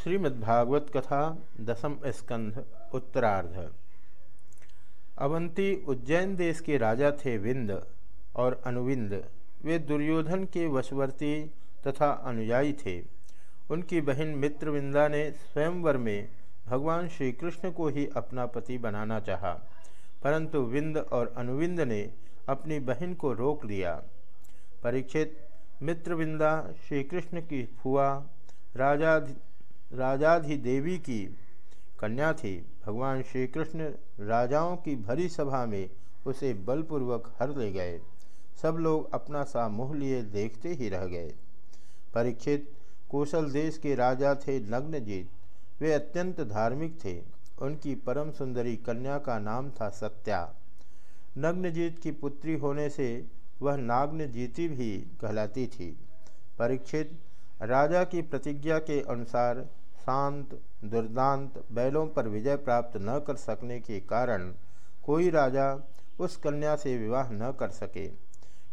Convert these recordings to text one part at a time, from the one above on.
श्रीमद्भागवत कथा दसम स्कंध उत्तरार्ध। अवंती उज्जैन देश के राजा थे विंद और अनुविंद। वे दुर्योधन के वशवर्ती तथा अनुयायी थे। उनकी बहन मित्रविंदा ने स्वयंवर में भगवान श्री कृष्ण को ही अपना पति बनाना चाहा, परंतु विंद और अनुविंद ने अपनी बहन को रोक दिया परीक्षित मित्रविंदा श्री कृष्ण की फुआ राजा राजाधिदेवी की कन्या थी। भगवान श्री कृष्ण राजाओं की भरी सभा में उसे बलपूर्वक हर ले गए। सब लोग अपना सा मुँह लिए देखते ही रह गए। परीक्षित कौशल देश के राजा थे नग्नजीत। वे अत्यंत धार्मिक थे। उनकी परम सुंदरी कन्या का नाम था सत्या। नग्नजीत की पुत्री होने से वह नाग्नजीती भी कहलाती थी। परीक्षित राजा की प्रतिज्ञा के अनुसार शांत, दुर्दांत बैलों पर विजय प्राप्त न कर सकने के कारण कोई राजा उस कन्या से विवाह न कर सके,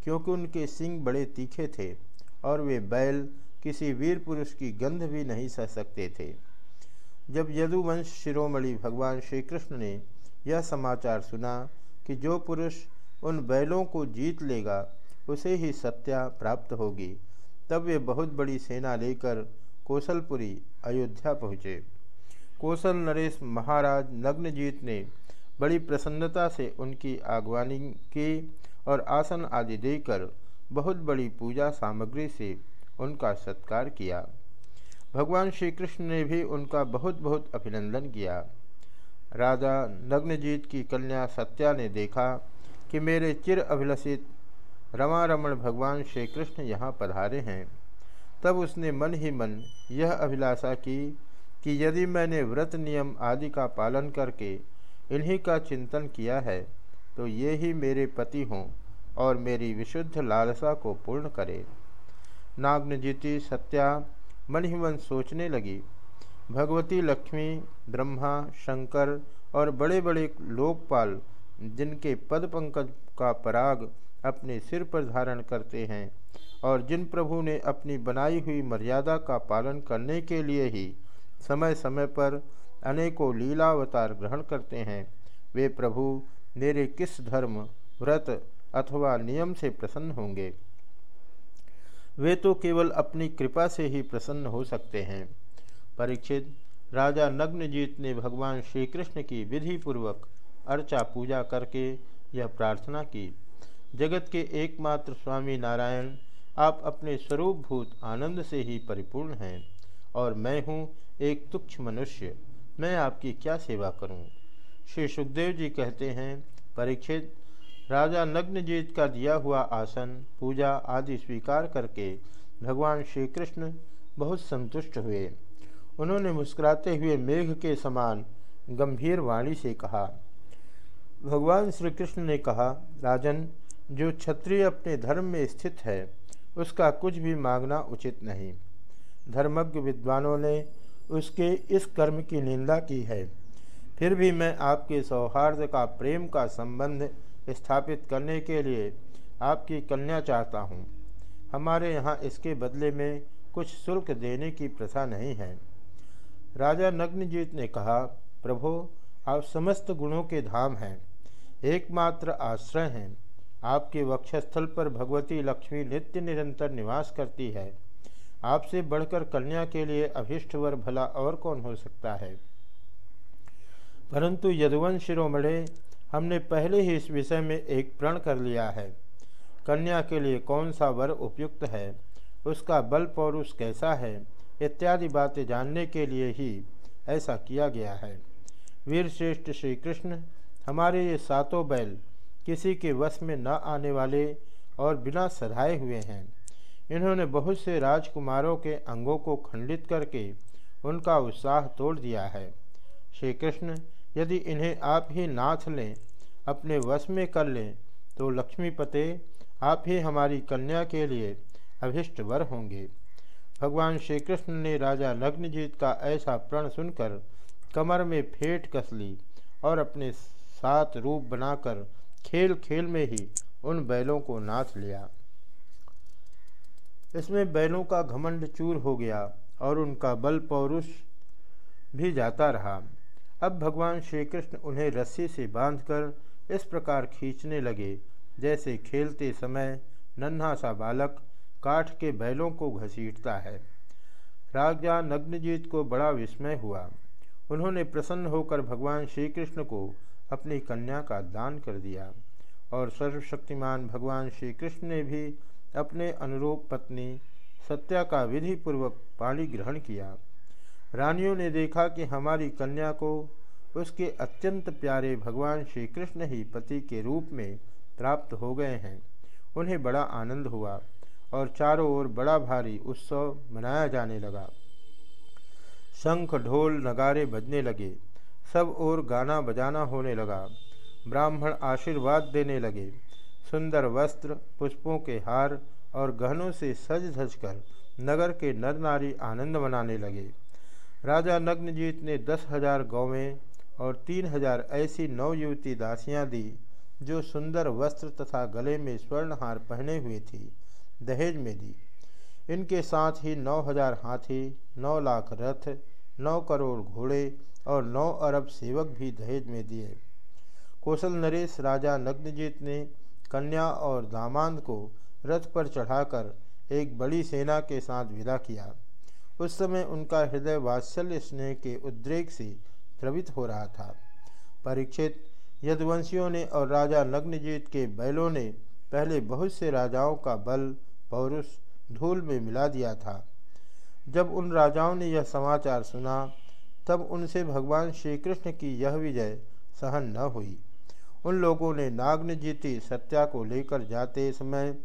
क्योंकि उनके सिंह बड़े तीखे थे और वे बैल किसी वीर पुरुष की गंध भी नहीं सह सकते थे। जब यदुवंश शिरोमणि भगवान श्री कृष्ण ने यह समाचार सुना कि जो पुरुष उन बैलों को जीत लेगा, उसे ही सत्या प्राप्त होगी, तब वे बहुत बड़ी सेना लेकर कौशलपुरी, अयोध्या पहुँचे। कौशल नरेश महाराज नग्नजीत ने बड़ी प्रसन्नता से उनकी आगवानी की और आसन आदि देकर बहुत बड़ी पूजा सामग्री से उनका सत्कार किया। भगवान श्री कृष्ण ने भी उनका बहुत बहुत अभिनंदन किया। राजा नग्नजीत की कन्या सत्या ने देखा कि मेरे चिर अभिलषित रमा रमण भगवान श्री कृष्ण यहाँ पधारे हैं। तब उसने मन ही मन यह अभिलाषा की कि यदि मैंने व्रत नियम आदि का पालन करके इन्हीं का चिंतन किया है तो ये ही मेरे पति हों और मेरी विशुद्ध लालसा को पूर्ण करे। नाग्नजीति सत्या मन ही मन सोचने लगी। भगवती लक्ष्मी, ब्रह्मा, शंकर और बड़े बड़े लोकपाल, जिनके पद पंकज का पराग अपने सिर पर धारण करते हैं और जिन प्रभु ने अपनी बनाई हुई मर्यादा का पालन करने के लिए ही समय समय पर अनेकों लीलावतार ग्रहण करते हैं, वे प्रभु मेरे किस धर्म, व्रत अथवा नियम से प्रसन्न होंगे? वे तो केवल अपनी कृपा से ही प्रसन्न हो सकते हैं। परीक्षित, राजा नग्नजीत ने भगवान श्री कृष्ण की विधि पूर्वक अर्चा पूजा करके यह प्रार्थना की, जगत के एकमात्र स्वामी नारायण आप अपने स्वरूप भूत आनंद से ही परिपूर्ण हैं, और मैं हूँ एक तुक्ष मनुष्य। मैं आपकी क्या सेवा करूँ? श्री सुखदेव जी कहते हैं, परीक्षित, राजा नग्नजीत का दिया हुआ आसन, पूजा आदि स्वीकार करके भगवान श्री कृष्ण बहुत संतुष्ट हुए। उन्होंने मुस्कुराते हुए मेघ के समान गंभीर वाणी से कहा, भगवान श्री कृष्ण ने कहा, राजन, जो क्षत्रिय अपने धर्म में स्थित है उसका कुछ भी मांगना उचित नहीं। धर्मज्ञ विद्वानों ने उसके इस कर्म की निंदा की है। फिर भी मैं आपके सौहार्द का, प्रेम का संबंध स्थापित करने के लिए आपकी कन्या चाहता हूँ। हमारे यहाँ इसके बदले में कुछ शुल्क देने की प्रथा नहीं है। राजा नग्नजीत ने कहा, प्रभो, आप समस्त गुणों के धाम हैं। एकमात्र आश्रय हैं। आपके वक्षस्थल पर भगवती लक्ष्मी नित्य निरंतर निवास करती है। आपसे बढ़कर कन्या के लिए अभिष्ट वर भला और कौन हो सकता है? परंतु यदुवंश शिरोमणे, हमने पहले ही इस विषय में एक प्रण कर लिया है। कन्या के लिए कौन सा वर उपयुक्त है? उसका बल पौरुष कैसा है? इत्यादि बातें जानने के लिए ही ऐसा किया गया है। वीर श्रेष्ठ श्री कृष्ण हमारे ये सातों बैल किसी के वश में न आने वाले और बिना सधाए हुए हैं। इन्होंने बहुत से राजकुमारों के अंगों को खंडित करके उनका उत्साह तोड़ दिया है। श्री कृष्ण, यदि इन्हें आप ही नाथ लें, अपने वश में कर लें तो लक्ष्मीपते, आप ही हमारी कन्या के लिए अभिष्ट वर होंगे। भगवान श्री कृष्ण ने राजा नग्नजीत का ऐसा प्रण सुनकर कमर में फेंट कस ली और अपने सात रूप बनाकर खेल खेल में ही उन बैलों को नाथ लिया। इसमें बैलों का घमंड चूर हो गया और उनका बल पौरुष भी जाता रहा। अब भगवान श्री कृष्ण उन्हें रस्सी से बांधकर इस प्रकार खींचने लगे, जैसे खेलते समय नन्हा सा बालक काठ के बैलों को घसीटता है। राजा नग्नजीत को बड़ा विस्मय हुआ। उन्होंने प्रसन्न होकर भगवान श्री कृष्ण को अपनी कन्या का दान कर दिया। और सर्वशक्तिमान भगवान श्री कृष्ण ने भी अपने अनुरूप पत्नी सत्या का विधि पूर्वक पाणी ग्रहण किया। रानियों ने देखा कि हमारी कन्या को उसके अत्यंत प्यारे भगवान श्री कृष्ण ही पति के रूप में प्राप्त हो गए हैं। उन्हें बड़ा आनंद हुआ और चारों ओर बड़ा भारी उत्सव मनाया जाने लगा। शंख ढोल नगारे बजने लगे। सब ओर गाना बजाना होने लगा। ब्राह्मण आशीर्वाद देने लगे। सुंदर वस्त्र, पुष्पों के हार और गहनों से सज धज कर नगर के नर नारी आनंद मनाने लगे। राजा नग्नजीत ने दस हज़ार गौवें और तीन हज़ार ऐसी नौ युवती दासियाँ दी, जो सुंदर वस्त्र तथा गले में स्वर्णहार पहने हुए थी, दहेज में दी। इनके साथ ही नौ हज़ार हाथी, नौ लाख रथ नौ करोड़ घोड़े और नौ अरब सेवक भी दहेज में दिए। कौशल नरेश राजा नग्नजीत ने कन्या और दामाद को रथ पर चढ़ाकर एक बड़ी सेना के साथ विदा किया। उस समय उनका हृदय वात्सल्य स्नेह के उद्रेक से द्रवित हो रहा था। परीक्षित, यदुवंशियों ने और राजा नग्नजीत के बैलों ने पहले बहुत से राजाओं का बल, पौरुष, धूल में मिला दिया था। जब उन राजाओं ने यह समाचार सुना, तब उनसे भगवान श्री कृष्ण की यह विजय सहन न हुई। उन लोगों ने नाग्न जीती सत्या को लेकर जाते समय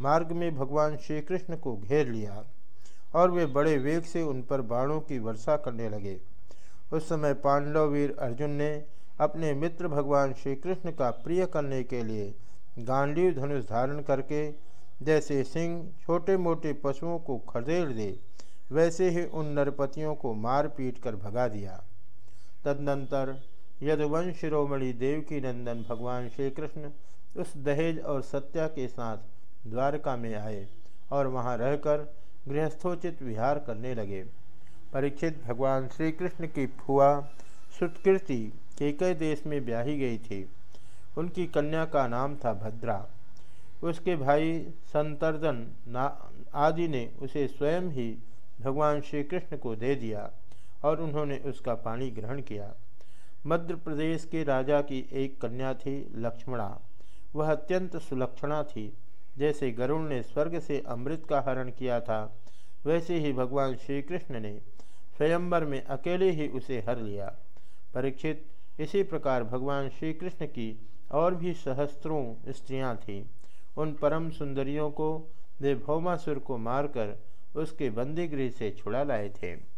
मार्ग में भगवान श्री कृष्ण को घेर लिया और वे बड़े वेग से उन पर बाणों की वर्षा करने लगे। उस समय पांडव वीर अर्जुन ने अपने मित्र भगवान श्री कृष्ण का प्रिय करने के लिए गांडीव धनुष धारण करके जैसे सिंह छोटे मोटे पशुओं को खदेड़ दे वैसे ही उन नरपतियों को मार पीट कर भगा दिया। तदनंतर यदुवंश शिरोमणि देव की नंदन भगवान श्री कृष्ण उस दहेज और सत्या के साथ द्वारका में आए और वहाँ रहकर गृहस्थोचित विहार करने लगे। परीक्षित भगवान श्री कृष्ण की फुआ सुत्कृति केकई देश में ब्याही गई थी। उनकी कन्या का नाम था भद्रा। उसके भाई संतर्दन आदि ने उसे स्वयं ही भगवान श्री कृष्ण को दे दिया और उन्होंने उसका पानी ग्रहण किया। मध्य प्रदेश के राजा की एक कन्या थी लक्ष्मणा। वह अत्यंत सुलक्षणा थी। जैसे गरुण ने स्वर्ग से अमृत का हरण किया था, वैसे ही भगवान श्री कृष्ण ने स्वयंवर में अकेले ही उसे हर लिया। परीक्षित, इसी प्रकार भगवान श्री कृष्ण की और भी सहस्त्रों स्त्रियाँ थीं। उन परम सुंदरियों को वे भौमासुर को मारकर उसके बंदी गृह से छुड़ा लाए थे।